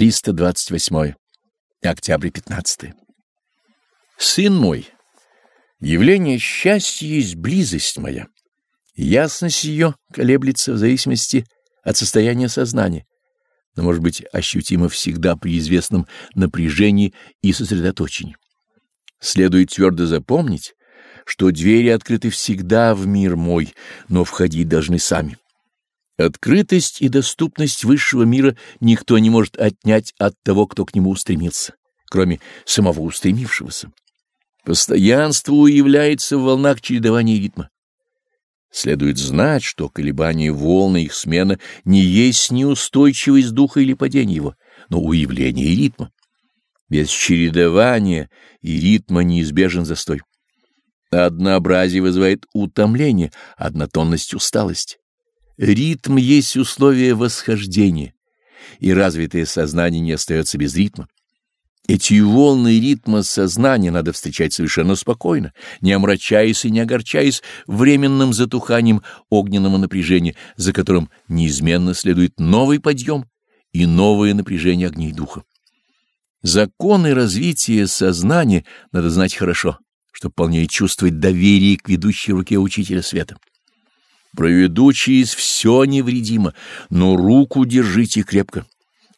328. Октябрь 15. Сын мой, явление счастья есть близость моя. Ясность ее колеблется в зависимости от состояния сознания, но может быть ощутимо всегда при известном напряжении и сосредоточении. Следует твердо запомнить, что двери открыты всегда в мир мой, но входить должны сами. Открытость и доступность высшего мира никто не может отнять от того, кто к нему устремился, кроме самого устремившегося. Постоянство уявляется в волнах чередования ритма. Следует знать, что колебания волны их смена не есть неустойчивость духа или падение его, но уявление ритма. Без чередования и ритма неизбежен застой. Однообразие вызывает утомление, однотонность — усталость. Ритм есть условие восхождения, и развитое сознание не остается без ритма. Эти волны ритма сознания надо встречать совершенно спокойно, не омрачаясь и не огорчаясь временным затуханием огненного напряжения, за которым неизменно следует новый подъем и новое напряжение огней духа. Законы развития сознания надо знать хорошо, чтобы полнее чувствовать доверие к ведущей руке учителя света. Проведу через все невредимо, но руку держите крепко.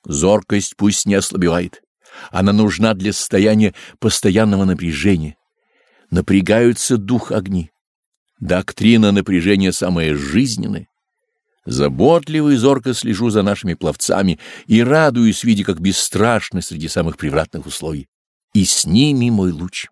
Зоркость пусть не ослабевает. Она нужна для состояния постоянного напряжения. Напрягаются дух огни. Доктрина напряжения самая жизненная. Заботливо и зорко слежу за нашими пловцами и радуюсь, видя, как бесстрашны среди самых превратных условий. И с ними мой луч.